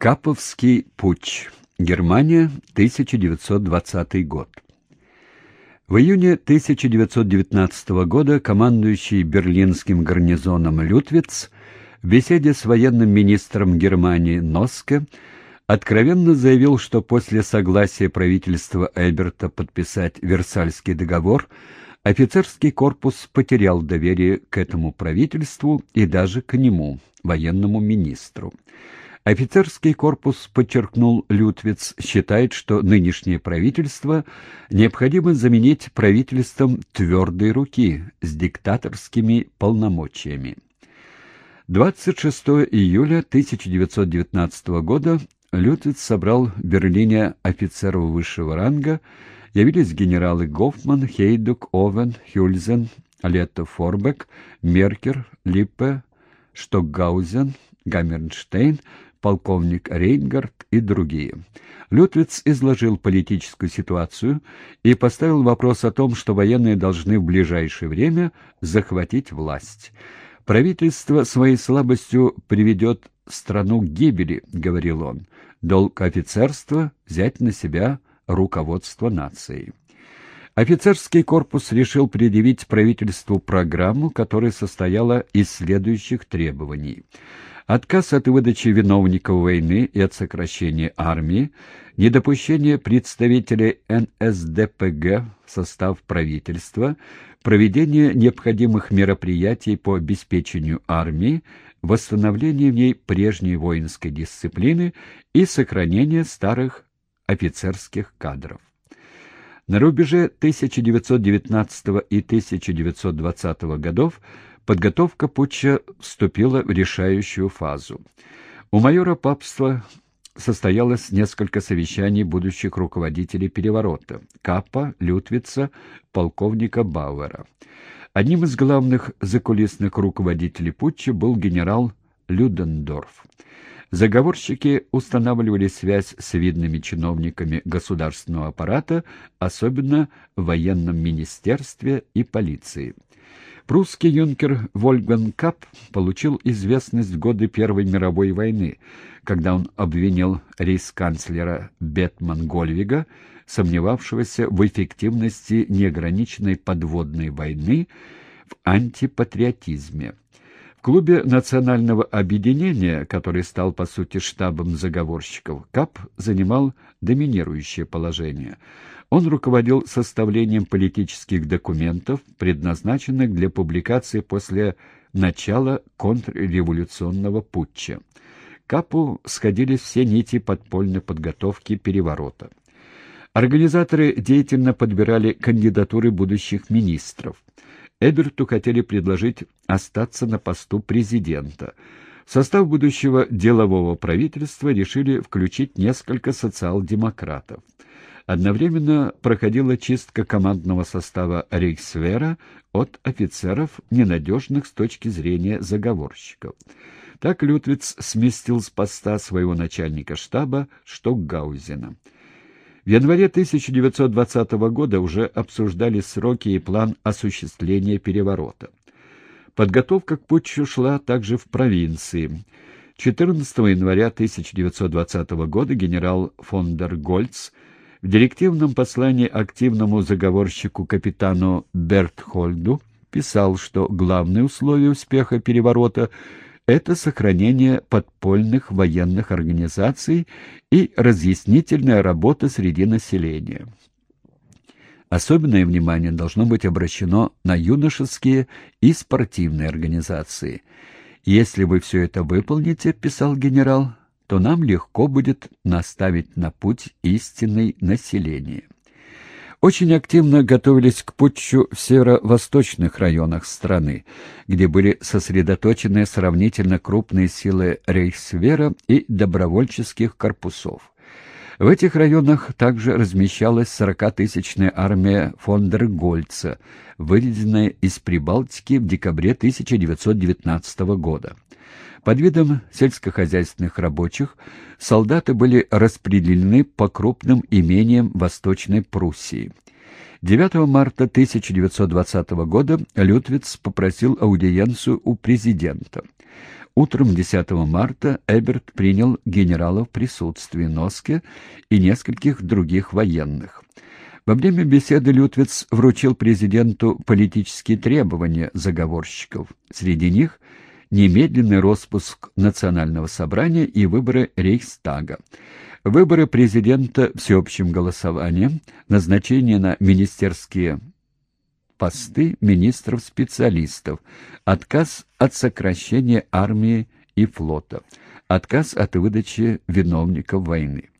Каповский путч. Германия, 1920 год. В июне 1919 года командующий берлинским гарнизоном Лютвиц в беседе с военным министром Германии Носке откровенно заявил, что после согласия правительства Эберта подписать Версальский договор офицерский корпус потерял доверие к этому правительству и даже к нему, военному министру. Офицерский корпус, подчеркнул Лютвиц, считает, что нынешнее правительство необходимо заменить правительством твердой руки с диктаторскими полномочиями. 26 июля 1919 года Лютвиц собрал в Берлине офицеров высшего ранга, явились генералы Гофман, Хейдук, Овен, Хюльзен, Лето Форбек, Меркер, Липпе, Штокгаузен, Гаммернштейн, полковник Рейнгард и другие. Лютвиц изложил политическую ситуацию и поставил вопрос о том, что военные должны в ближайшее время захватить власть. «Правительство своей слабостью приведет страну к гибели», — говорил он. «Долг офицерства — взять на себя руководство нацией». Офицерский корпус решил предъявить правительству программу, которая состояла из следующих требований — Отказ от выдачи виновников войны и от сокращения армии, недопущение представителей НСДПГ в состав правительства, проведение необходимых мероприятий по обеспечению армии, восстановление в ней прежней воинской дисциплины и сохранение старых офицерских кадров. На рубеже 1919 и 1920 годов Подготовка путча вступила в решающую фазу. У майора папства состоялось несколько совещаний будущих руководителей переворота – Капа, Лютвица, полковника Бауэра. Одним из главных закулисных руководителей путча был генерал Людендорф. Заговорщики устанавливали связь с видными чиновниками государственного аппарата, особенно в военном министерстве и полиции. Прусский юнкер Вольган Кап получил известность в годы Первой мировой войны, когда он обвинил рейс-канцлера Бетман Гольвига, сомневавшегося в эффективности неограниченной подводной войны, в антипатриотизме. В клубе национального объединения, который стал по сути штабом заговорщиков, КАП занимал доминирующее положение. Он руководил составлением политических документов, предназначенных для публикации после начала контрреволюционного путча. КАПу сходились все нити подпольной подготовки переворота. Организаторы деятельно подбирали кандидатуры будущих министров. Эберту хотели предложить остаться на посту президента. В состав будущего делового правительства решили включить несколько социал-демократов. Одновременно проходила чистка командного состава Рейхсвера от офицеров, ненадежных с точки зрения заговорщиков. Так Лютвиц сместил с поста своего начальника штаба Штокгаузена. В январе 1920 года уже обсуждали сроки и план осуществления переворота. Подготовка к путчу шла также в провинции. 14 января 1920 года генерал фон дер Гольц в директивном послании активному заговорщику капитану Бертхольду писал, что главное условие успеха переворота – это сохранение подпольных военных организаций и разъяснительная работа среди населения. Особенное внимание должно быть обращено на юношеские и спортивные организации. «Если вы все это выполните, — писал генерал, — то нам легко будет наставить на путь истинный население». Очень активно готовились к путчу в северо-восточных районах страны, где были сосредоточены сравнительно крупные силы рейхсвера и добровольческих корпусов. В этих районах также размещалась 40-тысячная армия фон дер Гольца, выведенная из Прибалтики в декабре 1919 года. Под видом сельскохозяйственных рабочих солдаты были распределены по крупным имениям Восточной Пруссии. 9 марта 1920 года Лютвиц попросил аудиенцию у президента. Утром 10 марта Эберт принял генерала в присутствии Носке и нескольких других военных. Во время беседы Лютвиц вручил президенту политические требования заговорщиков. Среди них немедленный распуск Национального собрания и выборы Рейхстага. Выборы президента всеобщим голосованием, назначение на министерские посты министров-специалистов, отказ от сокращения армии и флота, отказ от выдачи виновников войны.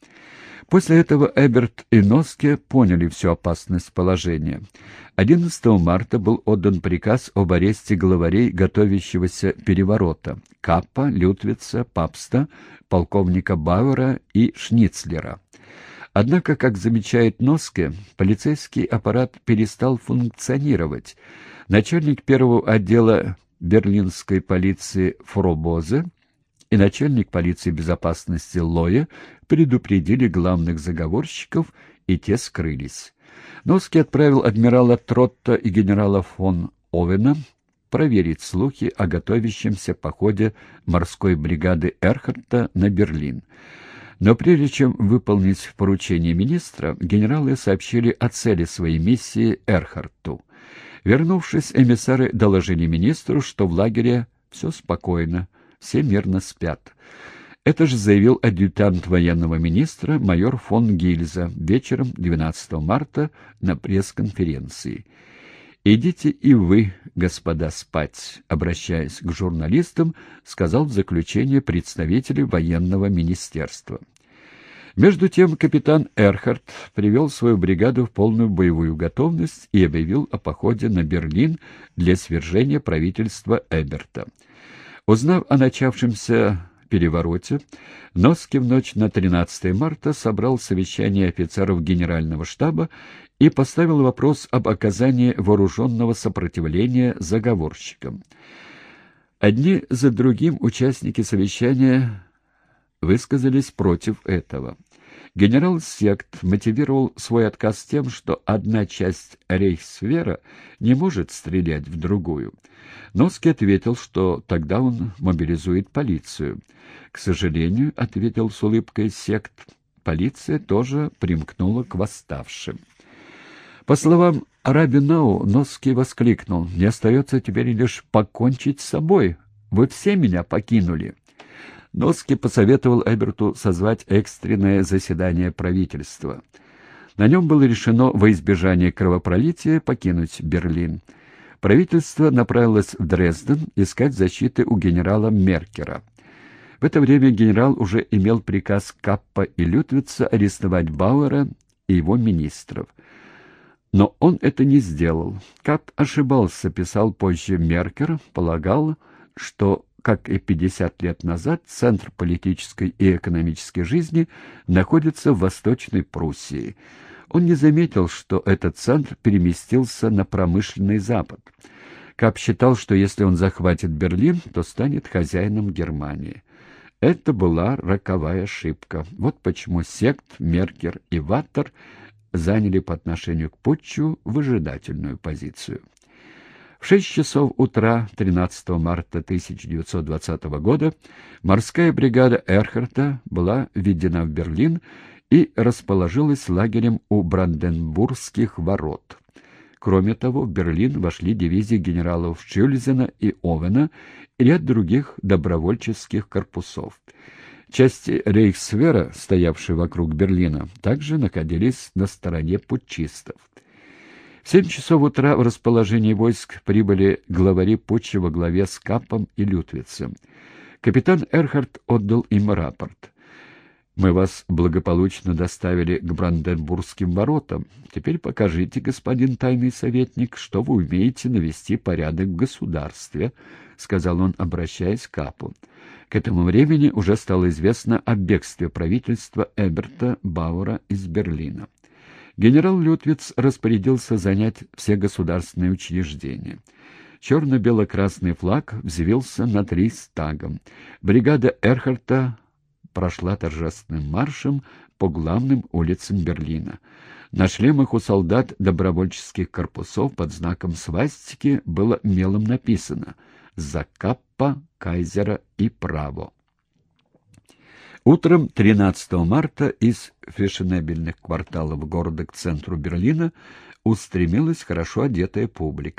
После этого Эберт и Носке поняли всю опасность положения. 11 марта был отдан приказ об аресте главарей готовящегося переворота Каппа, Лютвица, Папста, полковника Бауэра и Шницлера. Однако, как замечает Носке, полицейский аппарат перестал функционировать. Начальник первого отдела берлинской полиции Фробозе и начальник полиции безопасности Лоя предупредили главных заговорщиков, и те скрылись. Носки отправил адмирала Тротта и генерала фон Овена проверить слухи о готовящемся походе морской бригады Эрхарта на Берлин. Но прежде чем выполнить поручение министра, генералы сообщили о цели своей миссии Эрхарту. Вернувшись, эмиссары доложили министру, что в лагере все спокойно, все мирно спят. Это же заявил адъютант военного министра майор фон Гильза вечером 12 марта на пресс-конференции. «Идите и вы, господа, спать», — обращаясь к журналистам, сказал в заключение представитель военного министерства. Между тем капитан Эрхард привел свою бригаду в полную боевую готовность и объявил о походе на Берлин для свержения правительства Эберта. Узнав о начавшемся перевороте, Носки в ночь на 13 марта собрал совещание офицеров генерального штаба и поставил вопрос об оказании вооруженного сопротивления заговорщикам. Одни за другим участники совещания высказались против этого. Генерал Сект мотивировал свой отказ тем, что одна часть рейхсвера не может стрелять в другую. Носки ответил, что тогда он мобилизует полицию. К сожалению, ответил с улыбкой Сект, полиция тоже примкнула к восставшим. По словам Рабинау, Носки воскликнул, «Не остается теперь лишь покончить с собой. Вы все меня покинули». Носки посоветовал Эберту созвать экстренное заседание правительства. На нем было решено во избежание кровопролития покинуть Берлин. Правительство направилось в Дрезден искать защиты у генерала Меркера. В это время генерал уже имел приказ Каппа и Лютвица арестовать Бауэра и его министров. Но он это не сделал. Капп ошибался, писал позже Меркер, полагал, что как и 50 лет назад, центр политической и экономической жизни находится в Восточной Пруссии. Он не заметил, что этот центр переместился на промышленный Запад. Кап считал, что если он захватит Берлин, то станет хозяином Германии. Это была роковая ошибка. Вот почему сект, Меркер и Ваттер заняли по отношению к Путчу выжидательную позицию. В 6 часов утра 13 марта 1920 года морская бригада Эрхарта была введена в Берлин и расположилась лагерем у Бранденбургских ворот. Кроме того, в Берлин вошли дивизии генералов Шюльзена и Овена и ряд других добровольческих корпусов. Части Рейхсвера, стоявшие вокруг Берлина, также находились на стороне путчистов. В семь часов утра в расположении войск прибыли главари путча во главе с Капом и Лютвицем. Капитан Эрхард отдал им рапорт. «Мы вас благополучно доставили к Бранденбургским воротам. Теперь покажите, господин тайный советник, что вы умеете навести порядок в государстве», — сказал он, обращаясь к Капу. К этому времени уже стало известно о бегстве правительства Эберта Бауэра из Берлина генерал Лютвиц распорядился занять все государственные учреждения. Черно-бело-красный флаг взвился над Рейхстагом. Бригада Эрхарта прошла торжественным маршем по главным улицам Берлина. На шлемах у солдат добровольческих корпусов под знаком свастики было мелом написано «За Папа, Кайзера и Право. Утром 13 марта из фешенебельных кварталов города к центру Берлина устремилась хорошо одетая публика.